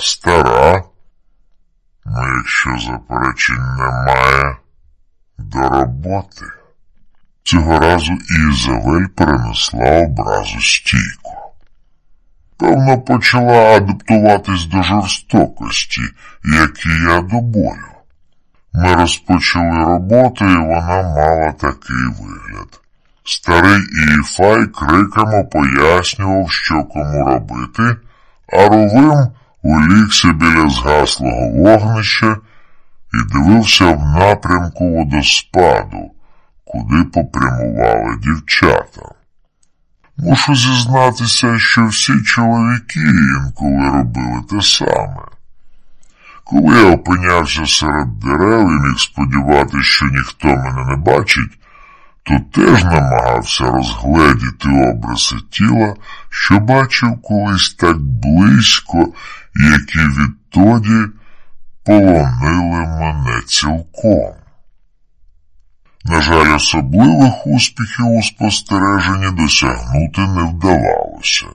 стара. Ну, якщо заперечень немає, до роботи. Цього разу Ізавель перенесла образу стійко. Певно, почала адаптуватись до жорстокості, як і я до болю. Ми розпочали роботу, і вона мала такий вигляд. Старий Іфай криками пояснював, що кому робити, а Рувим улігся біля згаслого вогнища і дивився в напрямку водоспаду, куди попрямували дівчата. Мушу зізнатися, що всі чоловіки інколи робили те саме. Коли я опинявся серед дерев і міг сподіватися, що ніхто мене не бачить, то теж намагався розгледіти образи тіла, що бачив колись так близько, які відтоді полонили мене цілком. На жаль, особливих успіхів у спостереженні досягнути не вдавалося,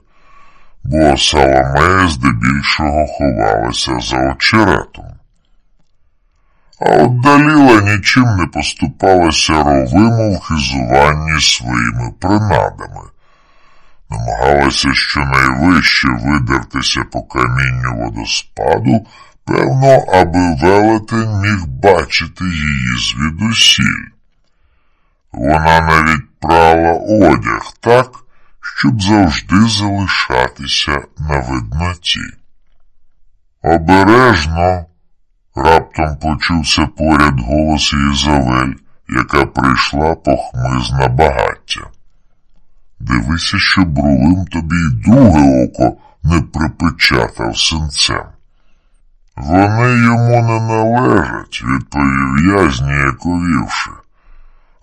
бо Саломея здебільшого ховалася за очеретом. А от Даліла нічим не поступалася ровиму в хизуванні своїми принадами, намагалася щонайвище видертися по камінню водоспаду, певно, аби велетень міг бачити її звідусіль. Вона навіть прала одяг так, щоб завжди залишатися на видноті. Обережно раптом почувся поряд голос Ізавель, яка прийшла по хмизна багаття. Дивися, щоб брулим тобі й друге око не припечатав синцем. Вони йому не належать, відповів я, зніяковівши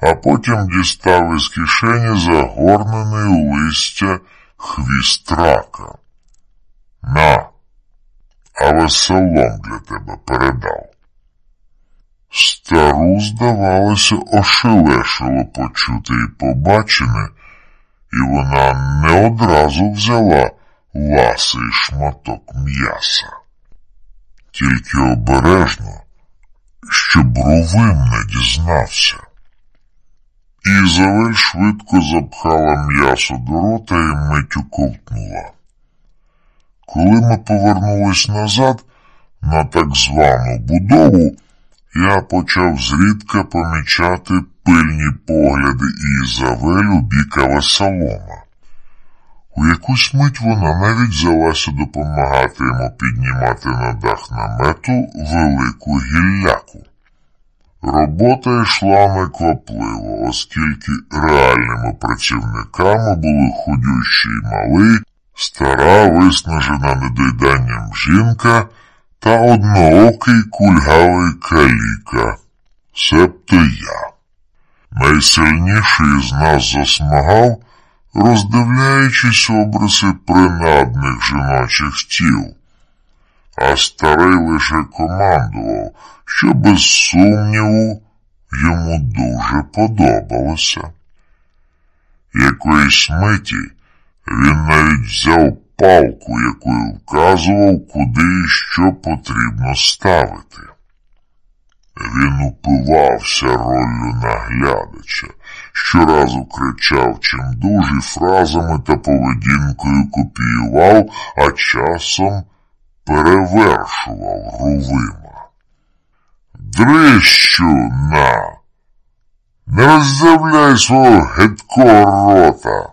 а потім дістав із кишені загорнений у листя хвіст рака. На, а веселом для тебе передав. Стару, здавалося, ошелешило почути і побачене, і вона не одразу взяла ласий шматок м'яса. Тільки обережно, щоб рувим не дізнався. Ізавель швидко запхала м'ясо до рота і миттю ковтнула. Коли ми повернулись назад на так звану будову, я почав зрідка помічати пильні погляди Ізавель у бік Авесалома. У якусь мить вона навіть взялася допомагати йому піднімати на дах намету велику гілляку. Робота йшла неквапливо, оскільки реальними працівниками були худющий малий, стара, виснажена недоїданням жінка та одноокий кульгавий каліка, себто я. Найсильніший з нас засмагав, роздивляючись обриси принадних жіночих тіл, а старий лише командував що, без сумніву, йому дуже подобалося. Якоїсь миті він навіть взяв палку, якою вказував, куди і що потрібно ставити. Він упивався роллю наглядача, щоразу кричав чимдужі фразами та поведінкою копіював, а часом перевершував рувим. Дрищу на. Не роззявляй свого гидкого рота.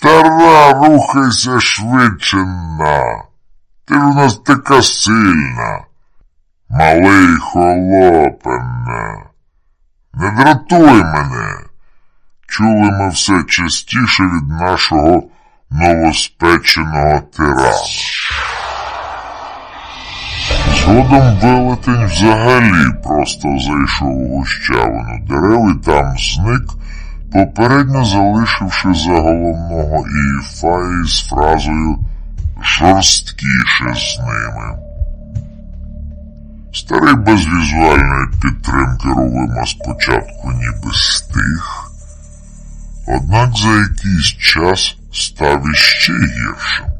Стара, рухайся швидше на. Ти ж у нас така сильна. Малий холопене. Не дратуй мене. Чули ми все частіше від нашого новоспеченого тирана. Згодом велетень взагалі просто зайшов у гущавину дерев і там зник, попередньо залишивши за головного Іфаї з фразою жорсткіше з ними. Старий без візуальної підтримки Рувима спочатку ніби стих, однак за якийсь час став іще гірше.